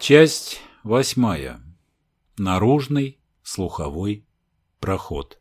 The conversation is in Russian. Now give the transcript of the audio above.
Часть восьмая. Наружный слуховой проход.